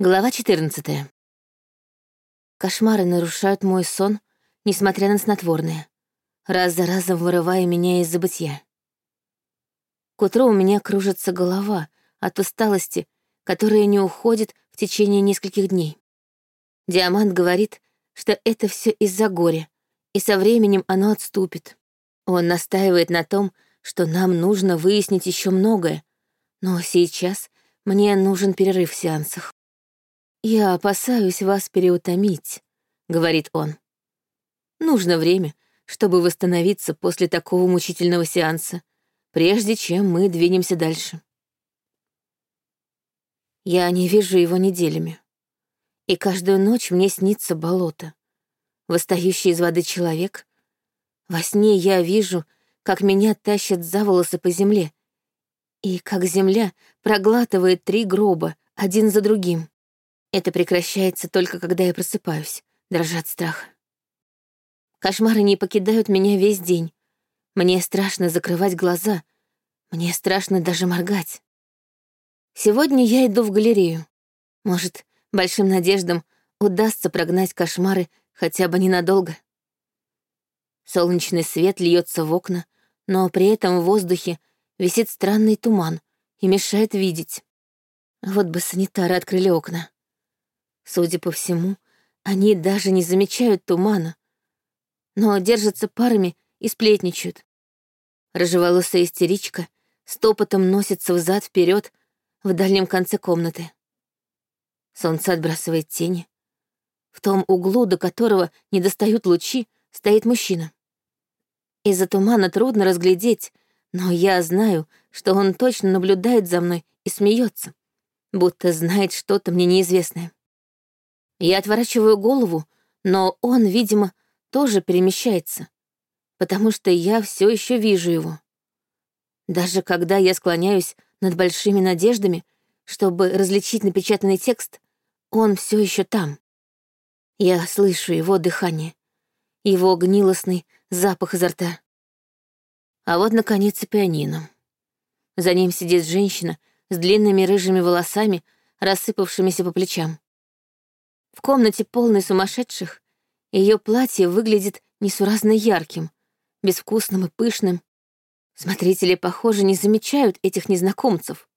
Глава 14. Кошмары нарушают мой сон, несмотря на снотворное, раз за разом вырывая меня из забытья. К утру у меня кружится голова от усталости, которая не уходит в течение нескольких дней. Диамант говорит, что это все из-за горя, и со временем оно отступит. Он настаивает на том, что нам нужно выяснить еще многое, но сейчас мне нужен перерыв в сеансах. «Я опасаюсь вас переутомить», — говорит он. «Нужно время, чтобы восстановиться после такого мучительного сеанса, прежде чем мы двинемся дальше». Я не вижу его неделями. И каждую ночь мне снится болото. Восстающий из воды человек. Во сне я вижу, как меня тащат за волосы по земле, и как земля проглатывает три гроба, один за другим. Это прекращается только когда я просыпаюсь, дрожат страх. Кошмары не покидают меня весь день. Мне страшно закрывать глаза. Мне страшно даже моргать. Сегодня я иду в галерею. Может, большим надеждам удастся прогнать кошмары хотя бы ненадолго. Солнечный свет льется в окна, но при этом в воздухе висит странный туман и мешает видеть. Вот бы санитары открыли окна. Судя по всему, они даже не замечают тумана, но держатся парами и сплетничают. Рыжеволосая истеричка стопотом носится взад вперед в дальнем конце комнаты. Солнце отбрасывает тени. В том углу, до которого не достают лучи, стоит мужчина. Из-за тумана трудно разглядеть, но я знаю, что он точно наблюдает за мной и смеется, будто знает что-то мне неизвестное. Я отворачиваю голову, но он, видимо, тоже перемещается, потому что я все еще вижу его. Даже когда я склоняюсь над большими надеждами, чтобы различить напечатанный текст, он все еще там. Я слышу его дыхание, его гнилостный запах изо рта. А вот, наконец, и пианино. За ним сидит женщина с длинными рыжими волосами, рассыпавшимися по плечам. В комнате полной сумасшедших ее платье выглядит несуразно ярким, безвкусным и пышным. Смотрители, похоже, не замечают этих незнакомцев.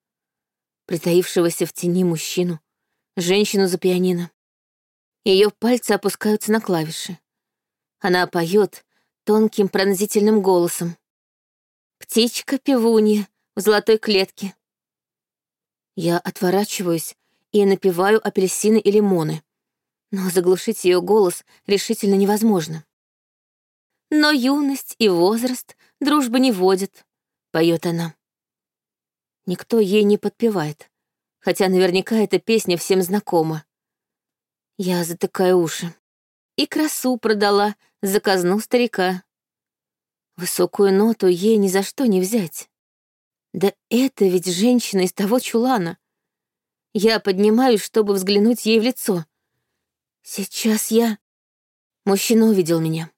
Притаившегося в тени мужчину, женщину за пианино. Ее пальцы опускаются на клавиши. Она поет тонким пронзительным голосом. «Птичка-певунья в золотой клетке». Я отворачиваюсь и напеваю апельсины и лимоны но заглушить ее голос решительно невозможно. «Но юность и возраст дружбы не водят», — поет она. Никто ей не подпевает, хотя наверняка эта песня всем знакома. Я затыкаю уши. И красу продала за казну старика. Высокую ноту ей ни за что не взять. Да это ведь женщина из того чулана. Я поднимаюсь, чтобы взглянуть ей в лицо. Сейчас я... Мужчина увидел меня.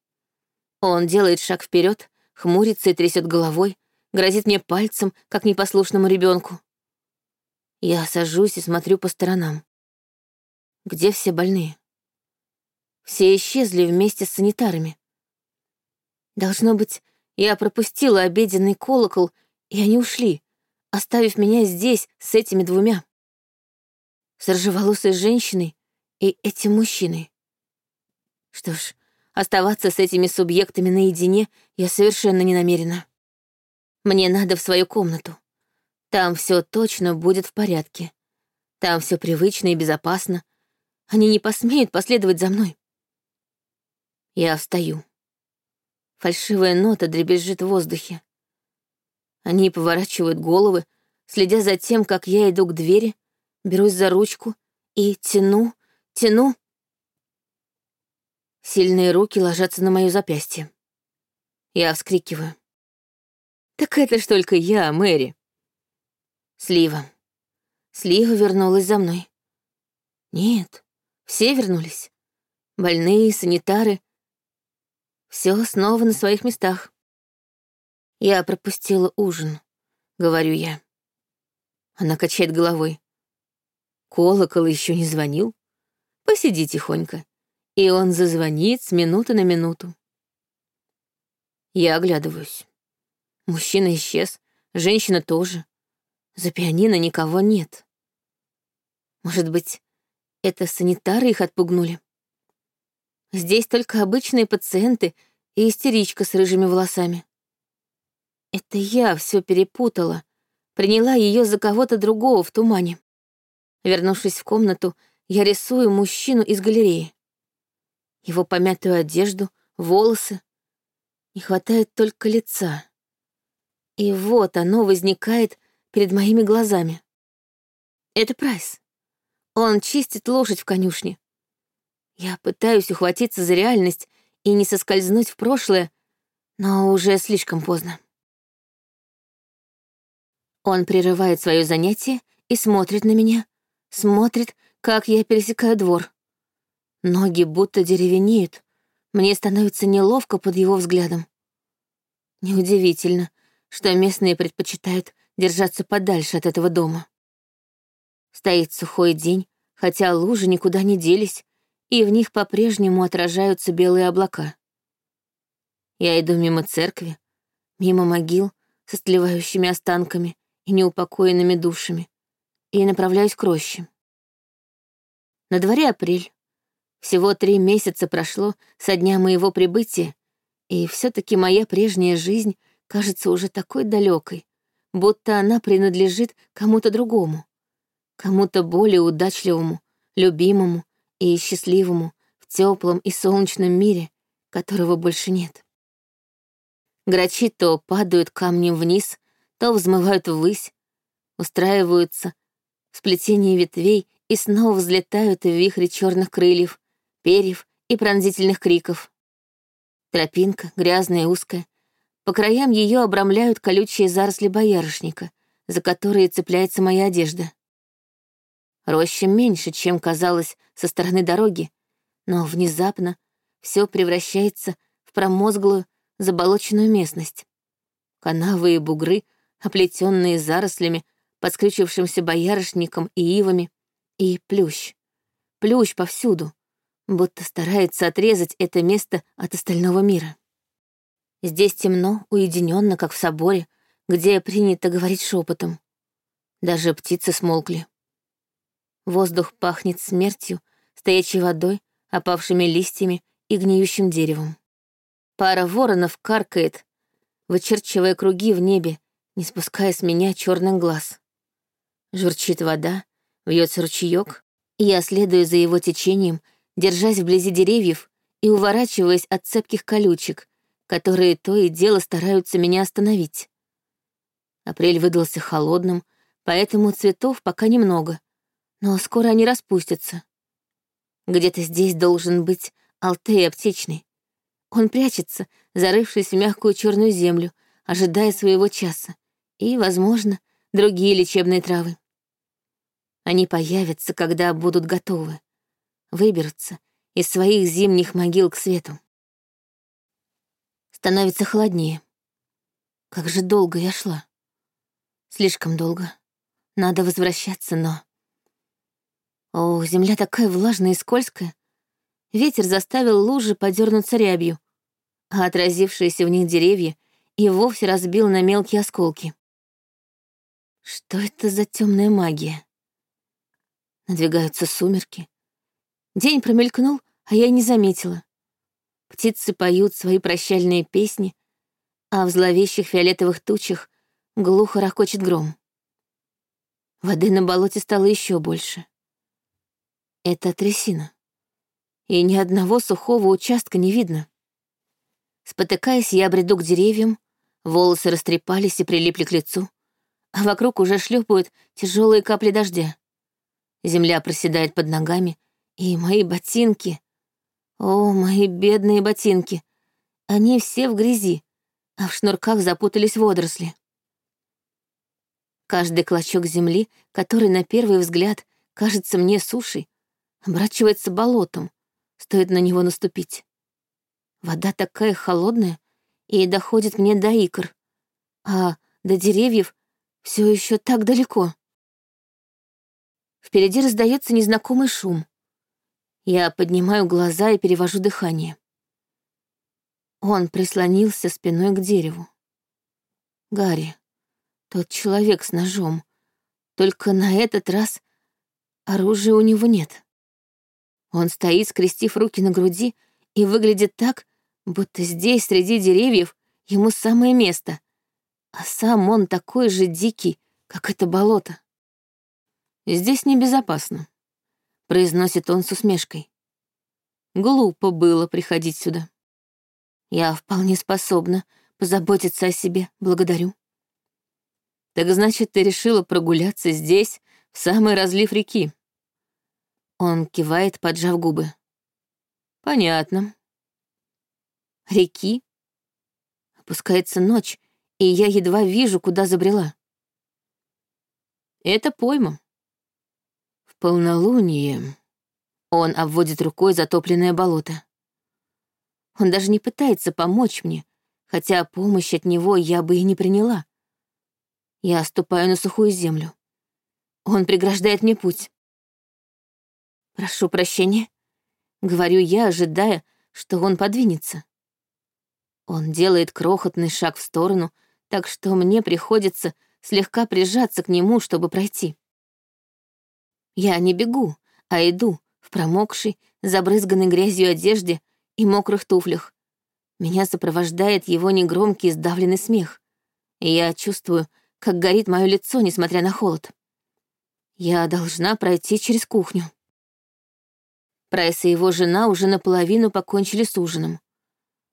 Он делает шаг вперед, хмурится и трясет головой, грозит мне пальцем, как непослушному ребенку. Я сажусь и смотрю по сторонам. Где все больные? Все исчезли вместе с санитарами. Должно быть, я пропустила обеденный колокол, и они ушли, оставив меня здесь с этими двумя. С рыжеволосой женщиной и этим мужчиной. Что ж, оставаться с этими субъектами наедине я совершенно не намерена. Мне надо в свою комнату. Там все точно будет в порядке. Там все привычно и безопасно. Они не посмеют последовать за мной. Я встаю. Фальшивая нота дребезжит в воздухе. Они поворачивают головы, следя за тем, как я иду к двери, берусь за ручку и тяну, Тяну. Сильные руки ложатся на моё запястье. Я вскрикиваю. Так это ж только я, Мэри. Слива. Слива вернулась за мной. Нет, все вернулись. Больные, санитары. Все снова на своих местах. Я пропустила ужин, говорю я. Она качает головой. Колокол еще не звонил. Посиди тихонько, и он зазвонит с минуты на минуту. Я оглядываюсь. Мужчина исчез, женщина тоже. За пианино никого нет. Может быть, это санитары их отпугнули? Здесь только обычные пациенты и истеричка с рыжими волосами. Это я все перепутала, приняла ее за кого-то другого в тумане. Вернувшись в комнату, я рисую мужчину из галереи. Его помятую одежду, волосы. Не хватает только лица. И вот оно возникает перед моими глазами. Это Прайс. Он чистит лошадь в конюшне. Я пытаюсь ухватиться за реальность и не соскользнуть в прошлое, но уже слишком поздно. Он прерывает свое занятие и смотрит на меня, смотрит, как я пересекаю двор. Ноги будто деревенеют, мне становится неловко под его взглядом. Неудивительно, что местные предпочитают держаться подальше от этого дома. Стоит сухой день, хотя лужи никуда не делись, и в них по-прежнему отражаются белые облака. Я иду мимо церкви, мимо могил со стлевающими останками и неупокоенными душами, и направляюсь к роще. На дворе апрель. Всего три месяца прошло со дня моего прибытия, и все таки моя прежняя жизнь кажется уже такой далекой, будто она принадлежит кому-то другому, кому-то более удачливому, любимому и счастливому в теплом и солнечном мире, которого больше нет. Грачи то падают камнем вниз, то взмывают ввысь, устраиваются в сплетении ветвей и снова взлетают в вихре черных крыльев, перьев и пронзительных криков. Тропинка, грязная и узкая, по краям ее обрамляют колючие заросли боярышника, за которые цепляется моя одежда. Роща меньше, чем казалось со стороны дороги, но внезапно все превращается в промозглую, заболоченную местность. Канавы и бугры, оплетенные зарослями, подскрючившимся боярышником и ивами, и плющ. Плющ повсюду, будто старается отрезать это место от остального мира. Здесь темно, уединенно, как в соборе, где принято говорить шепотом. Даже птицы смолкли. Воздух пахнет смертью, стоячей водой, опавшими листьями и гниющим деревом. Пара воронов каркает, вычерчивая круги в небе, не спуская с меня черных глаз. Журчит вода, вьется ручеек, я следую за его течением, держась вблизи деревьев и уворачиваясь от цепких колючек, которые то и дело стараются меня остановить. Апрель выдался холодным, поэтому цветов пока немного, но скоро они распустятся. Где-то здесь должен быть Алтей аптечный. Он прячется, зарывшись в мягкую черную землю, ожидая своего часа, и, возможно, другие лечебные травы. Они появятся, когда будут готовы, выберутся из своих зимних могил к свету. Становится холоднее. Как же долго я шла. Слишком долго. Надо возвращаться, но... О, земля такая влажная и скользкая. Ветер заставил лужи подернуться рябью, а отразившиеся в них деревья и вовсе разбил на мелкие осколки. Что это за темная магия? Надвигаются сумерки. День промелькнул, а я не заметила. Птицы поют свои прощальные песни, а в зловещих фиолетовых тучах глухо ракочет гром. Воды на болоте стало еще больше. Это трясина. И ни одного сухого участка не видно. Спотыкаясь, я бреду к деревьям, волосы растрепались и прилипли к лицу, а вокруг уже шлепают тяжелые капли дождя. Земля проседает под ногами, и мои ботинки о, мои бедные ботинки. Они все в грязи, а в шнурках запутались водоросли. Каждый клочок земли, который на первый взгляд кажется мне сушей, оборачивается болотом, стоит на него наступить. Вода такая холодная и доходит мне до икр, а до деревьев все еще так далеко. Впереди раздается незнакомый шум. Я поднимаю глаза и перевожу дыхание. Он прислонился спиной к дереву. Гарри, тот человек с ножом. Только на этот раз оружия у него нет. Он стоит, скрестив руки на груди, и выглядит так, будто здесь, среди деревьев, ему самое место, а сам он такой же дикий, как это болото. «Здесь небезопасно», — произносит он с усмешкой. «Глупо было приходить сюда». «Я вполне способна позаботиться о себе, благодарю». «Так значит, ты решила прогуляться здесь, в самый разлив реки?» Он кивает, поджав губы. «Понятно. Реки?» Опускается ночь, и я едва вижу, куда забрела. Это пойма. Полнолуние он обводит рукой затопленное болото. Он даже не пытается помочь мне, хотя помощь от него я бы и не приняла. Я ступаю на сухую землю. Он преграждает мне путь. «Прошу прощения», — говорю я, ожидая, что он подвинется. Он делает крохотный шаг в сторону, так что мне приходится слегка прижаться к нему, чтобы пройти. Я не бегу, а иду в промокшей, забрызганной грязью одежде и мокрых туфлях. Меня сопровождает его негромкий сдавленный смех, и я чувствую, как горит мое лицо, несмотря на холод. Я должна пройти через кухню. Прайс и его жена уже наполовину покончили с ужином.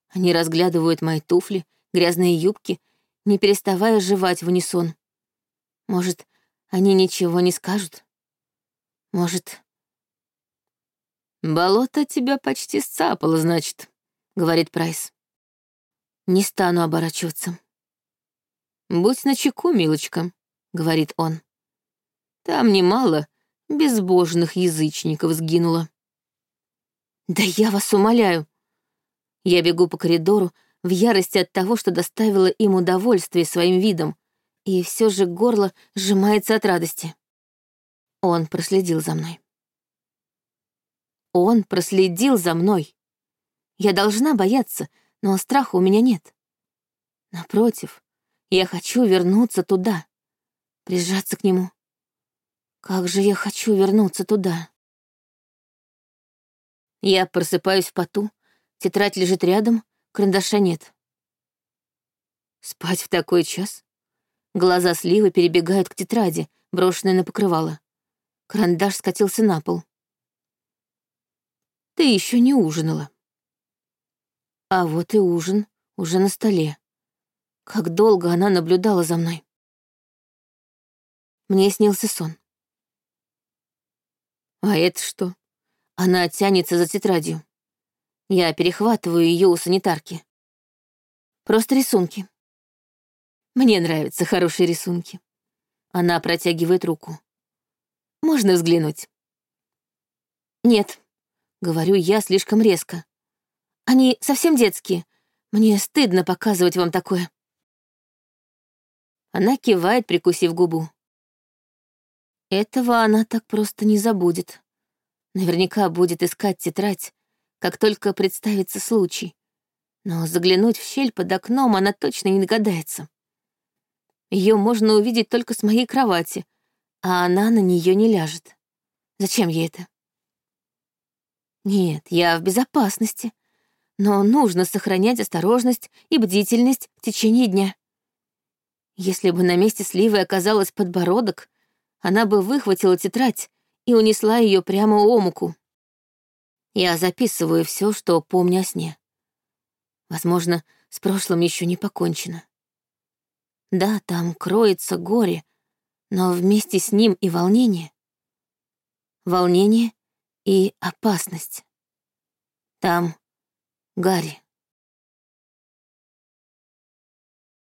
Они разглядывают мои туфли, грязные юбки не переставая жевать в унисон. Может, они ничего не скажут? Может... «Болото тебя почти сцапало, значит», — говорит Прайс. Не стану оборачиваться. «Будь начеку, милочка», — говорит он. «Там немало безбожных язычников сгинуло». «Да я вас умоляю!» Я бегу по коридору, в ярости от того, что доставила им удовольствие своим видом, и все же горло сжимается от радости. Он проследил за мной. Он проследил за мной. Я должна бояться, но страха у меня нет. Напротив, я хочу вернуться туда, прижаться к нему. Как же я хочу вернуться туда. Я просыпаюсь в поту, тетрадь лежит рядом, Карандаша нет. Спать в такой час? Глаза сливы перебегают к тетради, брошенной на покрывало. Карандаш скатился на пол. Ты еще не ужинала. А вот и ужин уже на столе. Как долго она наблюдала за мной. Мне снился сон. А это что? Она тянется за тетрадью. Я перехватываю ее у санитарки. Просто рисунки. Мне нравятся хорошие рисунки. Она протягивает руку. Можно взглянуть? Нет, говорю я слишком резко. Они совсем детские. Мне стыдно показывать вам такое. Она кивает, прикусив губу. Этого она так просто не забудет. Наверняка будет искать тетрадь, как только представится случай. Но заглянуть в щель под окном она точно не догадается. Ее можно увидеть только с моей кровати, а она на нее не ляжет. Зачем ей это? Нет, я в безопасности, но нужно сохранять осторожность и бдительность в течение дня. Если бы на месте сливы оказалась подбородок, она бы выхватила тетрадь и унесла ее прямо омуку. Я записываю все, что помню о сне. Возможно, с прошлым еще не покончено. Да, там кроется горе, но вместе с ним и волнение. Волнение и опасность. Там Гарри.